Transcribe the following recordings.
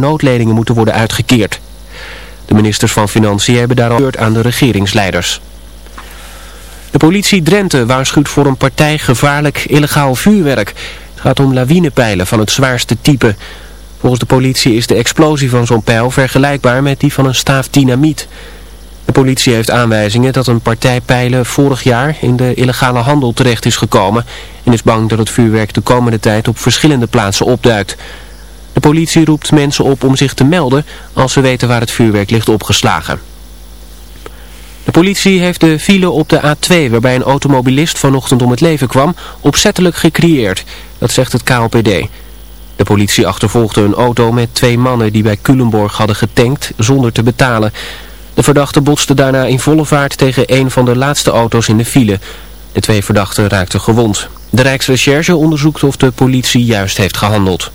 noodleningen moeten worden uitgekeerd. De ministers van Financiën hebben daarom gebeurd aan de regeringsleiders. De politie Drenthe waarschuwt voor een partij gevaarlijk illegaal vuurwerk. Het gaat om lawinepijlen van het zwaarste type. Volgens de politie is de explosie van zo'n pijl vergelijkbaar met die van een staaf dynamiet. De politie heeft aanwijzingen dat een partij pijlen vorig jaar in de illegale handel terecht is gekomen... en is bang dat het vuurwerk de komende tijd op verschillende plaatsen opduikt. De politie roept mensen op om zich te melden als ze weten waar het vuurwerk ligt opgeslagen. De politie heeft de file op de A2 waarbij een automobilist vanochtend om het leven kwam opzettelijk gecreëerd. Dat zegt het KLPD. De politie achtervolgde een auto met twee mannen die bij Culemborg hadden getankt zonder te betalen. De verdachte botste daarna in volle vaart tegen een van de laatste auto's in de file. De twee verdachten raakten gewond. De Rijksrecherche onderzoekt of de politie juist heeft gehandeld.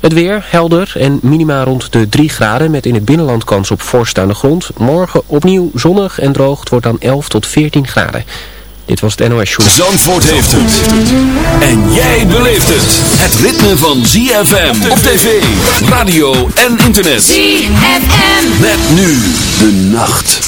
Het weer helder en minima rond de 3 graden met in het binnenland kans op vorst aan de grond. Morgen opnieuw zonnig en droog. Het wordt dan 11 tot 14 graden. Dit was het NOS Show. Zandvoort heeft het. En jij beleeft het. Het ritme van ZFM op tv, radio en internet. ZFM. Met nu de nacht.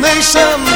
Nation.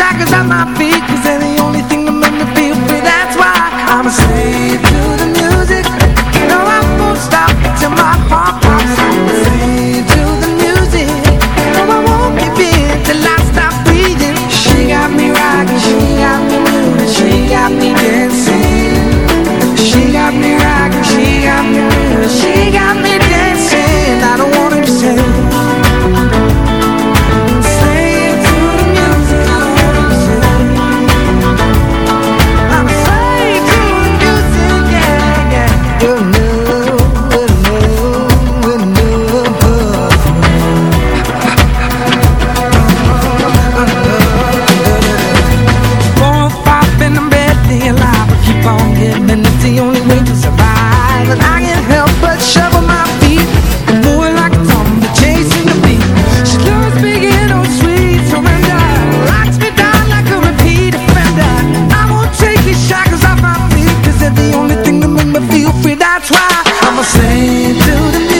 shackles at my feet. I try, I'ma sing through the music.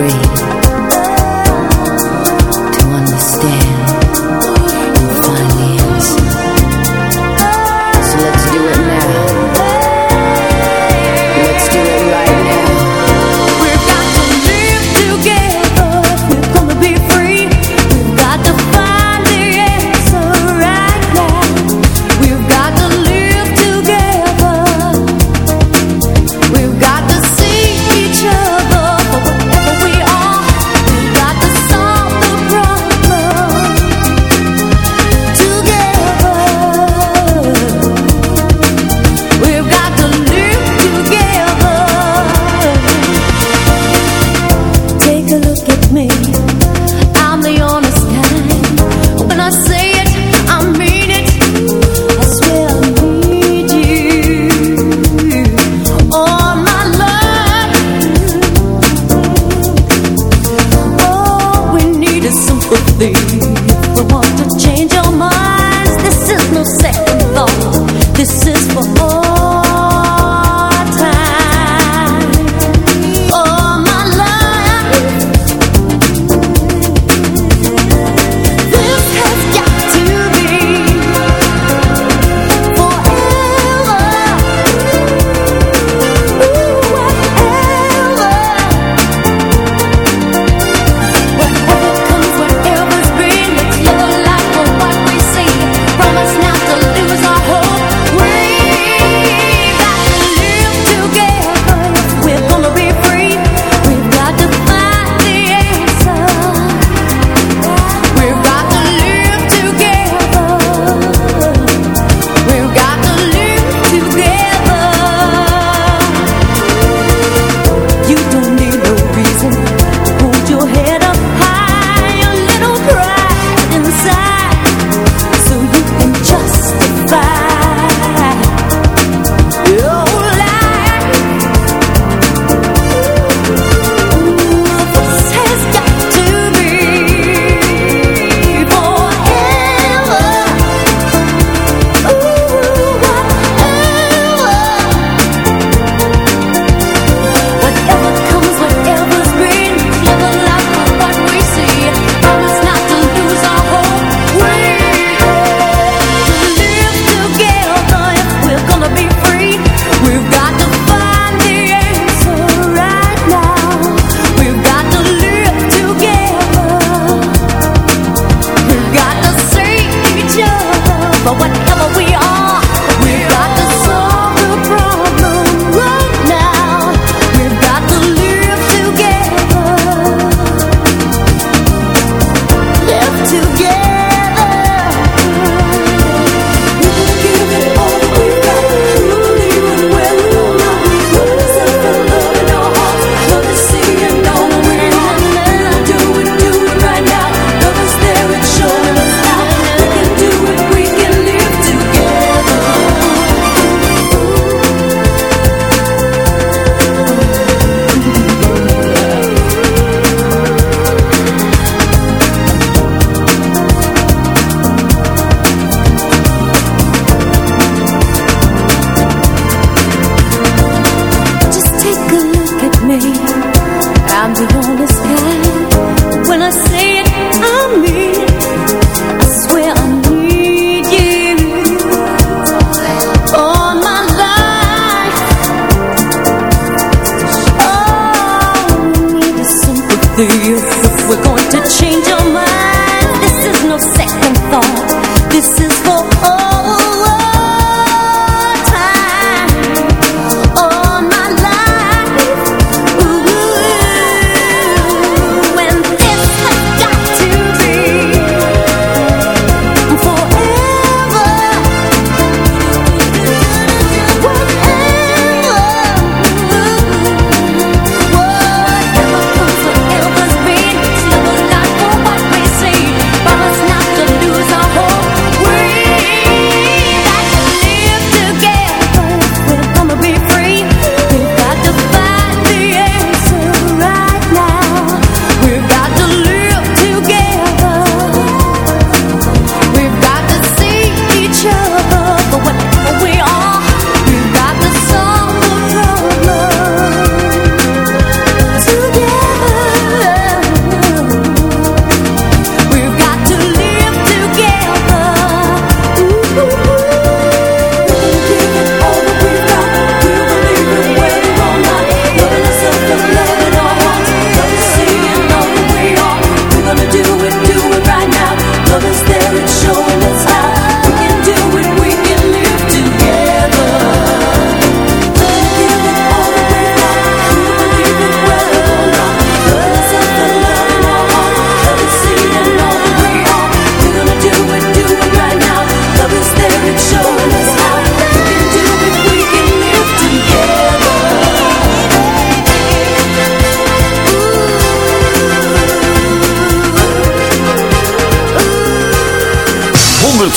free to understand.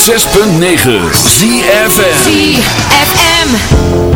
106.9 ZFM ZFM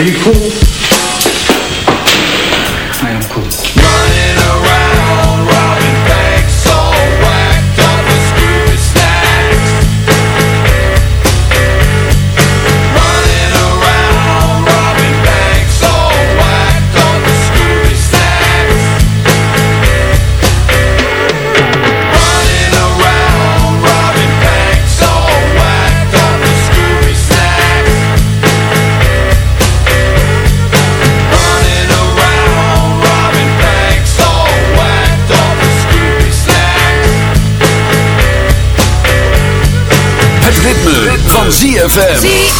Are you ZFM.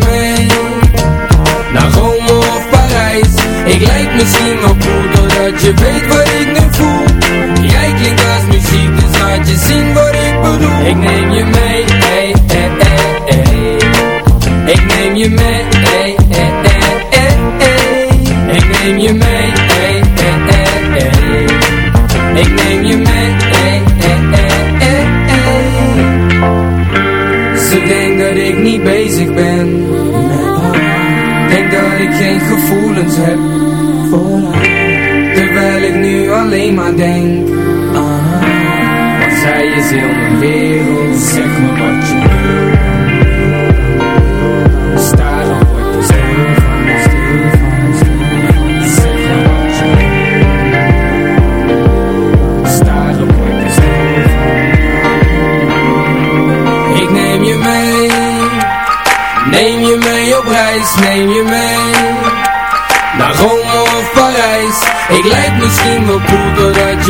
misschien me cool Doordat je weet wat ik nu voel Jij klinkt als muziek Dus laat je zien wat ik bedoel Ik neem je mee hey, ey. Ik neem je mee Ey, hey. Ik neem je mee Ey, hey. Ik neem je mee hey. Ze denkt dat ik niet bezig ben Denk dat ik geen gevoelens heb maar denk aan haar. Want zij is heel mijn wereld,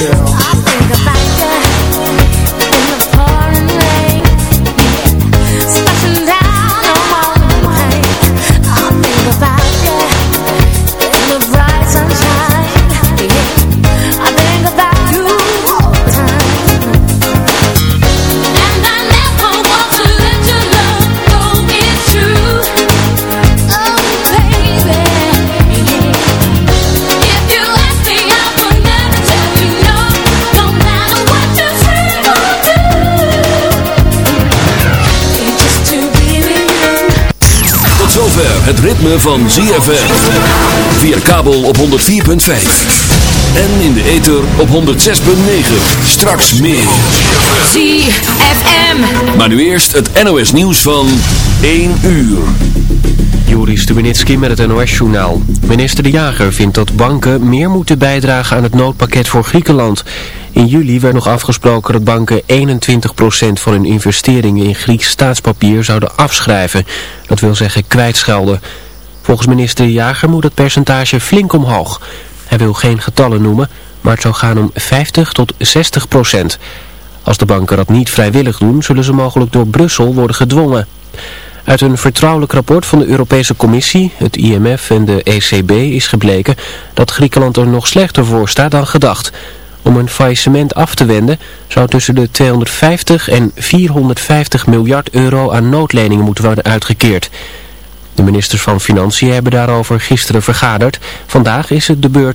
Yeah. Het ritme van ZFM. Via kabel op 104.5. En in de ether op 106.9. Straks meer. ZFM. Maar nu eerst het NOS nieuws van 1 uur. Juri Stubenitski met het NOS-journaal. Minister De Jager vindt dat banken meer moeten bijdragen aan het noodpakket voor Griekenland. In juli werd nog afgesproken dat banken 21% van hun investeringen in Grieks staatspapier zouden afschrijven. Dat wil zeggen kwijtschelden. Volgens minister Jager moet het percentage flink omhoog. Hij wil geen getallen noemen, maar het zou gaan om 50 tot 60 procent. Als de banken dat niet vrijwillig doen, zullen ze mogelijk door Brussel worden gedwongen. Uit een vertrouwelijk rapport van de Europese Commissie, het IMF en de ECB is gebleken dat Griekenland er nog slechter voor staat dan gedacht. Om een faillissement af te wenden zou tussen de 250 en 450 miljard euro aan noodleningen moeten worden uitgekeerd. De ministers van Financiën hebben daarover gisteren vergaderd. Vandaag is het de beurt.